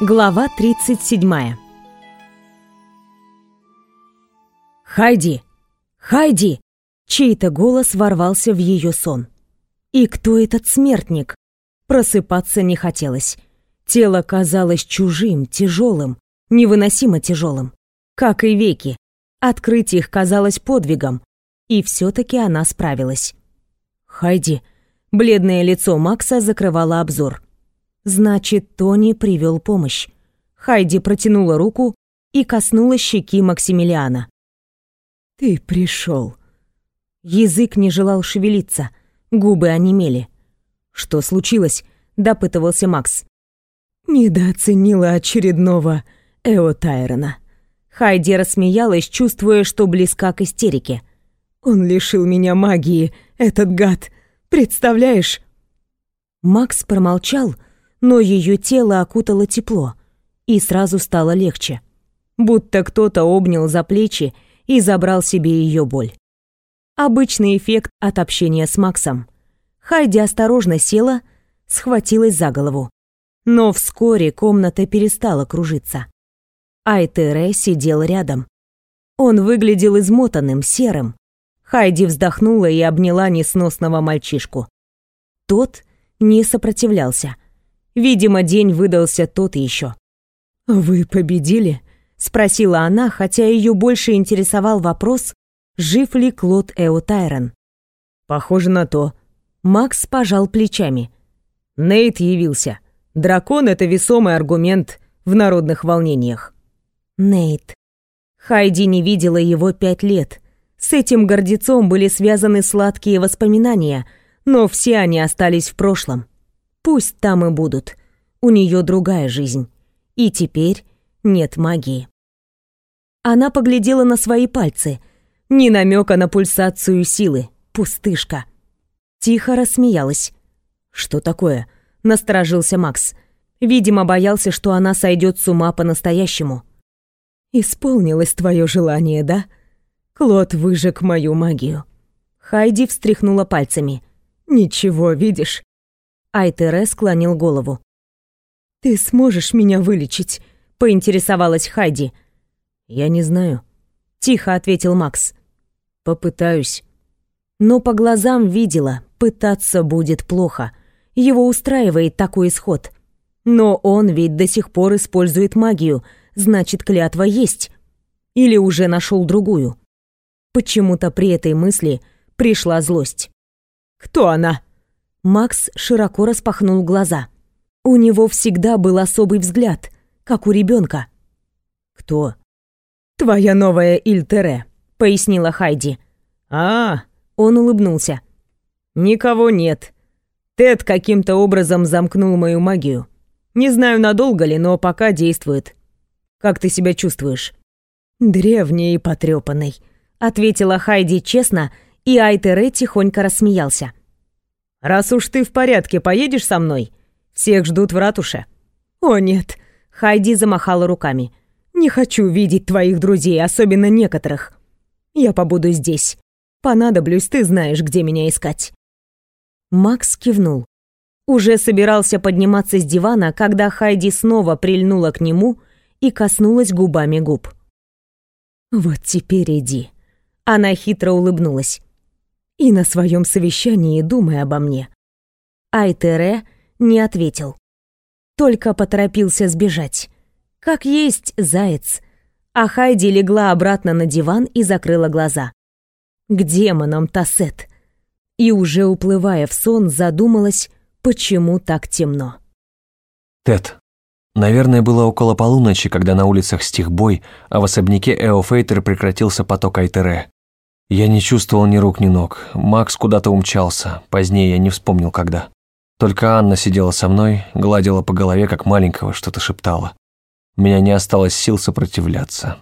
Глава 37 «Хайди! Хайди!» Чей-то голос ворвался в ее сон. И кто этот смертник? Просыпаться не хотелось. Тело казалось чужим, тяжелым, невыносимо тяжелым. Как и веки. Открыть их казалось подвигом. И все-таки она справилась. «Хайди!» Бледное лицо Макса закрывало обзор. Значит, Тони привел помощь. Хайди протянула руку и коснулась щеки Максимилиана. «Ты пришел». Язык не желал шевелиться, губы онемели. «Что случилось?» — допытывался Макс. «Недооценила очередного Эо Тайрона». Хайди рассмеялась, чувствуя, что близка к истерике. «Он лишил меня магии, этот гад. Представляешь?» Макс промолчал, но ее тело окутало тепло, и сразу стало легче. Будто кто-то обнял за плечи и забрал себе ее боль. Обычный эффект от общения с Максом. Хайди осторожно села, схватилась за голову. Но вскоре комната перестала кружиться. Айтере сидел рядом. Он выглядел измотанным, серым. Хайди вздохнула и обняла несносного мальчишку. Тот не сопротивлялся. Видимо, день выдался тот еще. «Вы победили?» — спросила она, хотя ее больше интересовал вопрос, жив ли Клод Эо Тайрон. «Похоже на то». Макс пожал плечами. Нейт явился. Дракон — это весомый аргумент в народных волнениях. Нейт. Хайди не видела его пять лет. С этим гордецом были связаны сладкие воспоминания, но все они остались в прошлом. Пусть там и будут. У нее другая жизнь. И теперь нет магии. Она поглядела на свои пальцы. Ни намека на пульсацию силы. Пустышка. Тихо рассмеялась. «Что такое?» — насторожился Макс. Видимо, боялся, что она сойдет с ума по-настоящему. «Исполнилось твое желание, да? Клод выжег мою магию». Хайди встряхнула пальцами. «Ничего, видишь? Айтере склонил голову. «Ты сможешь меня вылечить?» — поинтересовалась Хайди. «Я не знаю», — тихо ответил Макс. «Попытаюсь». Но по глазам видела, пытаться будет плохо. Его устраивает такой исход. Но он ведь до сих пор использует магию, значит, клятва есть. Или уже нашел другую. Почему-то при этой мысли пришла злость. «Кто она?» Макс широко распахнул глаза. У него всегда был особый взгляд, как у ребенка. «Кто?» «Твоя новая Ильтере», — пояснила Хайди. «А, он улыбнулся. «Никого нет. Тед каким-то образом замкнул мою магию. Не знаю, надолго ли, но пока действует. Как ты себя чувствуешь?» «Древний и потрепанный», — ответила Хайди честно, и Айтере тихонько рассмеялся. Раз уж ты в порядке, поедешь со мной? Всех ждут в ратуше». «О, нет», — Хайди замахала руками. «Не хочу видеть твоих друзей, особенно некоторых. Я побуду здесь. Понадоблюсь, ты знаешь, где меня искать». Макс кивнул. Уже собирался подниматься с дивана, когда Хайди снова прильнула к нему и коснулась губами губ. «Вот теперь иди». Она хитро улыбнулась и на своем совещании думай обо мне». Айтере не ответил. Только поторопился сбежать. Как есть заяц. А Хайди легла обратно на диван и закрыла глаза. К демонам Тассет. И уже уплывая в сон, задумалась, почему так темно. Тед. Наверное, было около полуночи, когда на улицах стих бой, а в особняке Эофейтер прекратился поток Айтере. Я не чувствовал ни рук, ни ног. Макс куда-то умчался. Позднее я не вспомнил, когда. Только Анна сидела со мной, гладила по голове, как маленького, что-то шептала. У меня не осталось сил сопротивляться.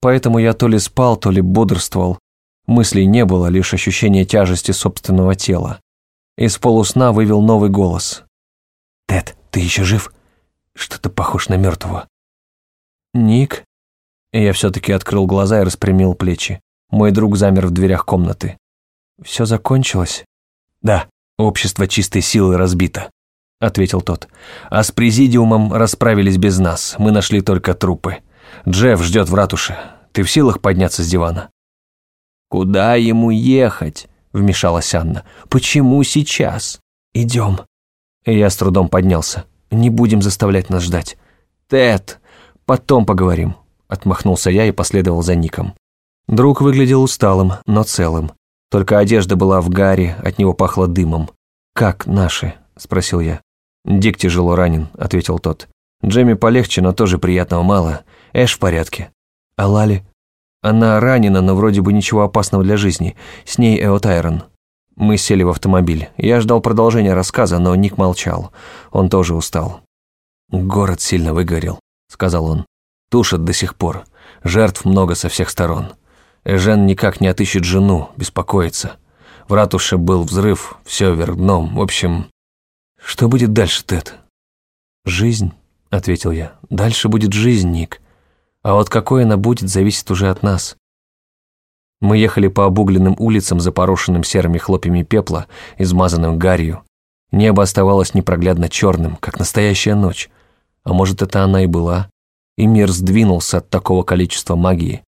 Поэтому я то ли спал, то ли бодрствовал. Мыслей не было, лишь ощущение тяжести собственного тела. Из полусна вывел новый голос. «Тед, ты еще жив? Что-то похож на мертвого». «Ник?» Я все-таки открыл глаза и распрямил плечи. Мой друг замер в дверях комнаты. Все закончилось? Да, общество чистой силы разбито. — ответил тот. «А с президиумом расправились без нас, мы нашли только трупы. Джефф ждет в ратуше. Ты в силах подняться с дивана?» «Куда ему ехать?» — вмешалась Анна. «Почему сейчас?» «Идем». Я с трудом поднялся. «Не будем заставлять нас ждать». «Тед, потом поговорим», — отмахнулся я и последовал за Ником. Друг выглядел усталым, но целым. Только одежда была в гаре, от него пахло дымом. «Как наши?» – спросил я. «Дик тяжело ранен», – ответил тот. «Джемми полегче, но тоже приятного мало. Эш в порядке». «А Лали?» «Она ранена, но вроде бы ничего опасного для жизни. С ней Эо Тайрон». Мы сели в автомобиль. Я ждал продолжения рассказа, но Ник молчал. Он тоже устал. «Город сильно выгорел», – сказал он. «Тушат до сих пор. Жертв много со всех сторон. Эжен никак не отыщет жену, беспокоится. В ратуше был взрыв, все вверх дном. В общем, что будет дальше, Тед? Жизнь, ответил я. Дальше будет жизнь, Ник. А вот какой она будет, зависит уже от нас. Мы ехали по обугленным улицам, запорошенным серыми хлопьями пепла, измазанным гарью. Небо оставалось непроглядно черным, как настоящая ночь. А может, это она и была? И мир сдвинулся от такого количества магии.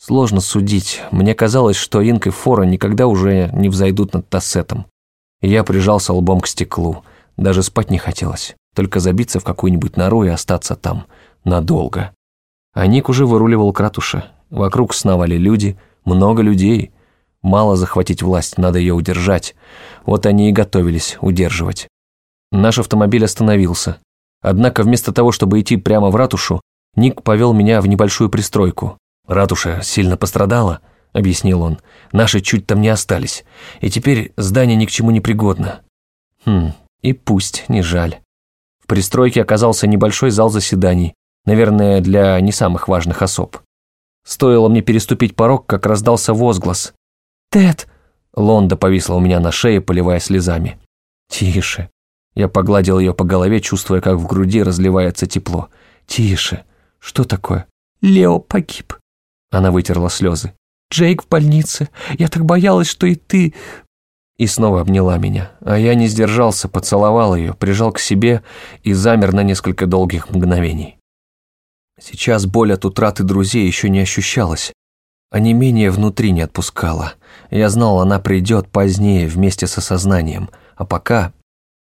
Сложно судить. Мне казалось, что Инк и Фора никогда уже не взойдут над Тассетом. Я прижался лбом к стеклу. Даже спать не хотелось. Только забиться в какую-нибудь нору и остаться там. Надолго. А Ник уже выруливал к ратуше. Вокруг сновали люди. Много людей. Мало захватить власть, надо ее удержать. Вот они и готовились удерживать. Наш автомобиль остановился. Однако вместо того, чтобы идти прямо в ратушу, Ник повел меня в небольшую пристройку. «Ратуша сильно пострадала», — объяснил он. «Наши чуть там не остались, и теперь здание ни к чему не пригодно». Хм, и пусть, не жаль. В пристройке оказался небольшой зал заседаний, наверное, для не самых важных особ. Стоило мне переступить порог, как раздался возглас. «Тед!» Лонда повисла у меня на шее, поливая слезами. «Тише». Я погладил ее по голове, чувствуя, как в груди разливается тепло. «Тише. Что такое?» «Лео погиб», она вытерла слезы. «Джейк в больнице. Я так боялась, что и ты...» И снова обняла меня, а я не сдержался, поцеловал ее, прижал к себе и замер на несколько долгих мгновений. Сейчас боль от утраты друзей еще не ощущалась, а не менее внутри не отпускала. Я знал, она придет позднее вместе с осознанием, а пока...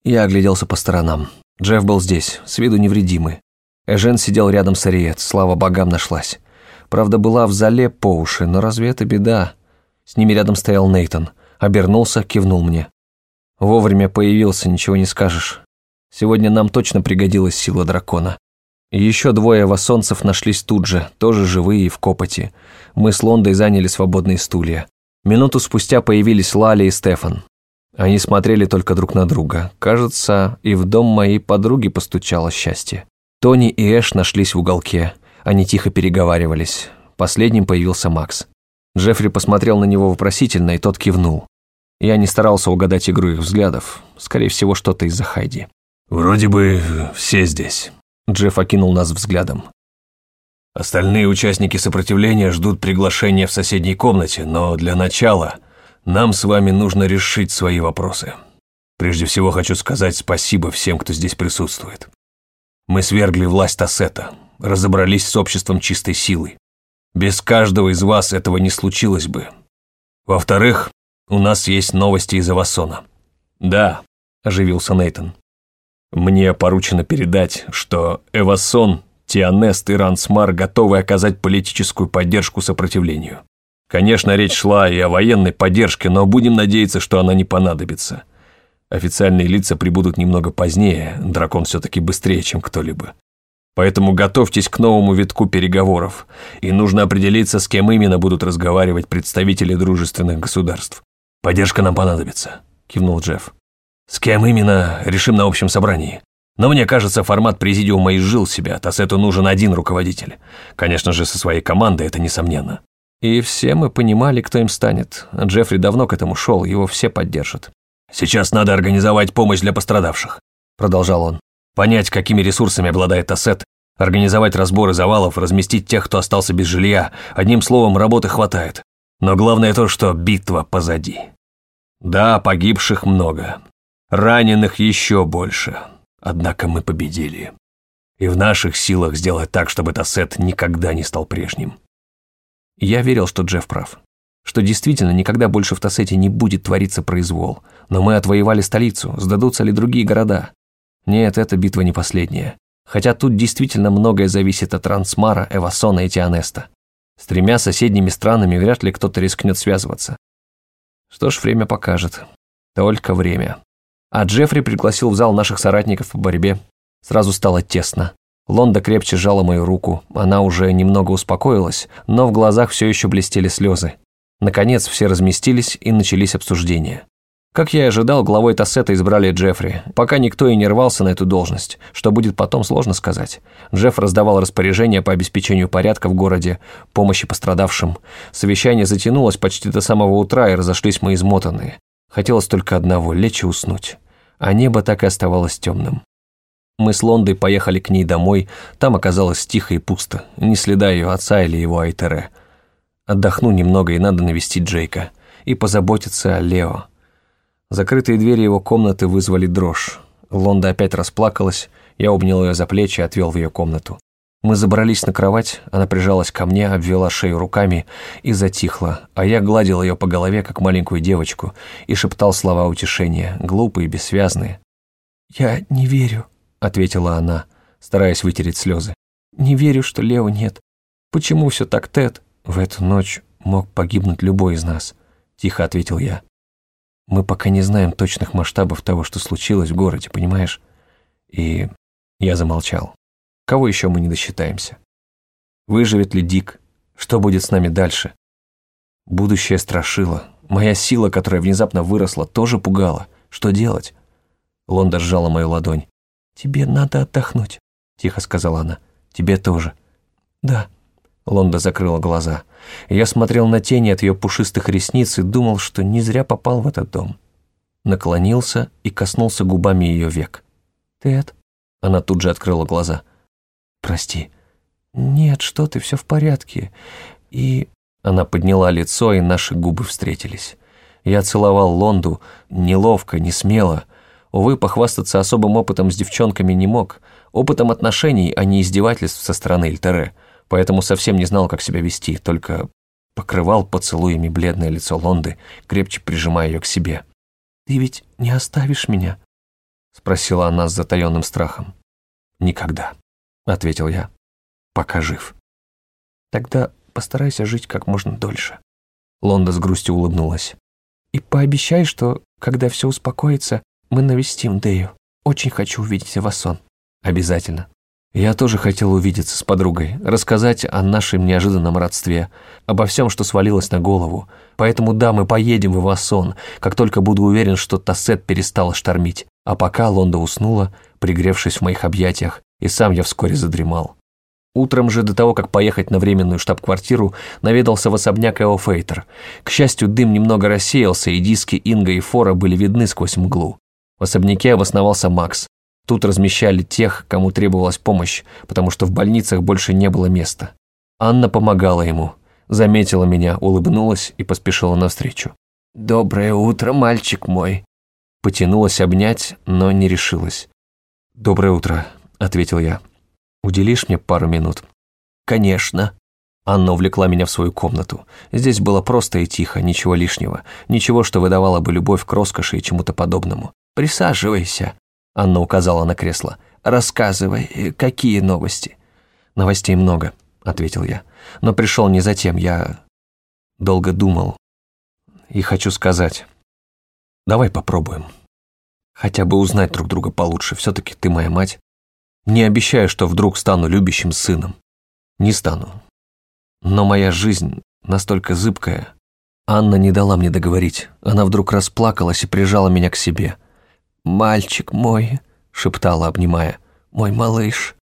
Я огляделся по сторонам. Джефф был здесь, с виду невредимый. Эжен сидел рядом с Ариет, слава богам нашлась. Правда, была в зале по уши, но разве это беда? С ними рядом стоял Нейтон. Обернулся, кивнул мне. Вовремя появился, ничего не скажешь. Сегодня нам точно пригодилась сила дракона. Еще двое вассонцев нашлись тут же, тоже живые и в копоти. Мы с Лондой заняли свободные стулья. Минуту спустя появились Лали и Стефан. Они смотрели только друг на друга. Кажется, и в дом моей подруги постучало счастье. Тони и Эш нашлись в уголке. Они тихо переговаривались. Последним появился Макс. Джеффри посмотрел на него вопросительно, и тот кивнул. Я не старался угадать игру их взглядов. Скорее всего, что-то из-за Хайди. «Вроде бы все здесь», — Джефф окинул нас взглядом. «Остальные участники сопротивления ждут приглашения в соседней комнате, но для начала нам с вами нужно решить свои вопросы. Прежде всего хочу сказать спасибо всем, кто здесь присутствует. Мы свергли власть Тассета, разобрались с обществом чистой силы. Без каждого из вас этого не случилось бы. Во-вторых, у нас есть новости из Авасона. Да, оживился Нейтон. Мне поручено передать, что Эвасон, Тианест и Рансмар готовы оказать политическую поддержку сопротивлению. Конечно, речь шла и о военной поддержке, но будем надеяться, что она не понадобится. Официальные лица прибудут немного позднее, дракон все-таки быстрее, чем кто-либо. Поэтому готовьтесь к новому витку переговоров, и нужно определиться, с кем именно будут разговаривать представители дружественных государств. Поддержка нам понадобится, кивнул Джефф. С кем именно, решим на общем собрании. Но мне кажется, формат президиума изжил себя, Тассету нужен один руководитель. Конечно же, со своей командой, это несомненно. И все мы понимали, кто им станет. Джеффри давно к этому шел, его все поддержат. «Сейчас надо организовать помощь для пострадавших», – продолжал он. Понять, какими ресурсами обладает Тассет, организовать разборы завалов, разместить тех, кто остался без жилья. Одним словом, работы хватает. Но главное то, что битва позади. Да, погибших много. Раненых еще больше. Однако мы победили. И в наших силах сделать так, чтобы Тассет никогда не стал прежним. Я верил, что Джефф прав. Что действительно никогда больше в Тассете не будет твориться произвол. Но мы отвоевали столицу, сдадутся ли другие города? Нет, эта битва не последняя. Хотя тут действительно многое зависит от Трансмара, Эвасона и Тианеста. С тремя соседними странами вряд ли кто-то рискнет связываться. Что ж, время покажет. Только время. А Джеффри пригласил в зал наших соратников по борьбе. Сразу стало тесно. Лонда крепче сжала мою руку. Она уже немного успокоилась, но в глазах все еще блестели слезы. Наконец все разместились и начались обсуждения. Как я и ожидал, главой Тассета избрали Джеффри. Пока никто и не рвался на эту должность. Что будет потом, сложно сказать. Джефф раздавал распоряжения по обеспечению порядка в городе, помощи пострадавшим. Совещание затянулось почти до самого утра, и разошлись мы измотанные. Хотелось только одного – лечь и уснуть. А небо так и оставалось темным. Мы с Лондой поехали к ней домой, там оказалось тихо и пусто, ни следа ее отца или его Айтере. Отдохну немного, и надо навестить Джейка. И позаботиться о Лео. Закрытые двери его комнаты вызвали дрожь. Лонда опять расплакалась, я обнял ее за плечи и отвел в ее комнату. Мы забрались на кровать, она прижалась ко мне, обвела шею руками и затихла, а я гладил ее по голове, как маленькую девочку, и шептал слова утешения, глупые, бессвязные. «Я не верю», — ответила она, стараясь вытереть слезы. «Не верю, что Лео нет. Почему все так, Тед?» «В эту ночь мог погибнуть любой из нас», — тихо ответил я. «Мы пока не знаем точных масштабов того, что случилось в городе, понимаешь?» И я замолчал. Кого еще мы не досчитаемся? Выживет ли Дик? Что будет с нами дальше? Будущее страшило. Моя сила, которая внезапно выросла, тоже пугала. Что делать? Лонда сжала мою ладонь. «Тебе надо отдохнуть», — тихо сказала она. «Тебе тоже». «Да». Лонда закрыла глаза. Я смотрел на тени от ее пушистых ресниц и думал, что не зря попал в этот дом. Наклонился и коснулся губами ее век. «Тед?» Она тут же открыла глаза. «Прости». «Нет, что ты, все в порядке». И она подняла лицо, и наши губы встретились. Я целовал Лонду, неловко, не смело. Увы, похвастаться особым опытом с девчонками не мог. Опытом отношений, а не издевательств со стороны Эльтере. Поэтому совсем не знал, как себя вести, только покрывал поцелуями бледное лицо Лонды, крепче прижимая ее к себе. «Ты ведь не оставишь меня?» — спросила она с затаенным страхом. «Никогда» ответил я. Пока жив. Тогда постарайся жить как можно дольше. Лонда с грустью улыбнулась. И пообещай, что, когда все успокоится, мы навестим Дэю. Очень хочу увидеть Эвасон. Обязательно. Я тоже хотел увидеться с подругой, рассказать о нашем неожиданном родстве, обо всем, что свалилось на голову. Поэтому да, мы поедем в Эвасон, как только буду уверен, что Тассет перестала штормить. А пока Лонда уснула, пригревшись в моих объятиях, и сам я вскоре задремал. Утром же, до того, как поехать на временную штаб-квартиру, наведался в особняк Эо Фейтер. К счастью, дым немного рассеялся, и диски Инга и Фора были видны сквозь мглу. В особняке обосновался Макс. Тут размещали тех, кому требовалась помощь, потому что в больницах больше не было места. Анна помогала ему, заметила меня, улыбнулась и поспешила навстречу. «Доброе утро, мальчик мой!» Потянулась обнять, но не решилась. «Доброе утро», — ответил я. «Уделишь мне пару минут?» «Конечно». Анна увлекла меня в свою комнату. Здесь было просто и тихо, ничего лишнего, ничего, что выдавало бы любовь к роскоши и чему-то подобному. «Присаживайся», — Анна указала на кресло. «Рассказывай, какие новости?» «Новостей много», — ответил я. «Но пришел не за тем, я долго думал. И хочу сказать, давай попробуем. Хотя бы узнать друг друга получше, все-таки ты моя мать. Не обещаю, что вдруг стану любящим сыном. Не стану. Но моя жизнь настолько зыбкая. Анна не дала мне договорить. Она вдруг расплакалась и прижала меня к себе. «Мальчик мой», — шептала, обнимая, — «мой малыш».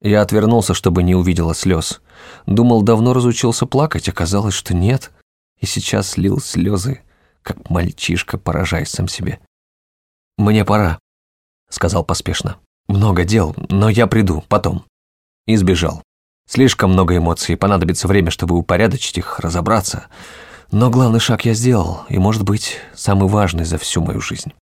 Я отвернулся, чтобы не увидела слез. Думал, давно разучился плакать, оказалось, что нет. И сейчас лил слезы, как мальчишка, поражаясь сам себе. «Мне пора», — сказал поспешно. Много дел, но я приду потом. И сбежал. Слишком много эмоций, понадобится время, чтобы упорядочить их, разобраться. Но главный шаг я сделал, и, может быть, самый важный за всю мою жизнь.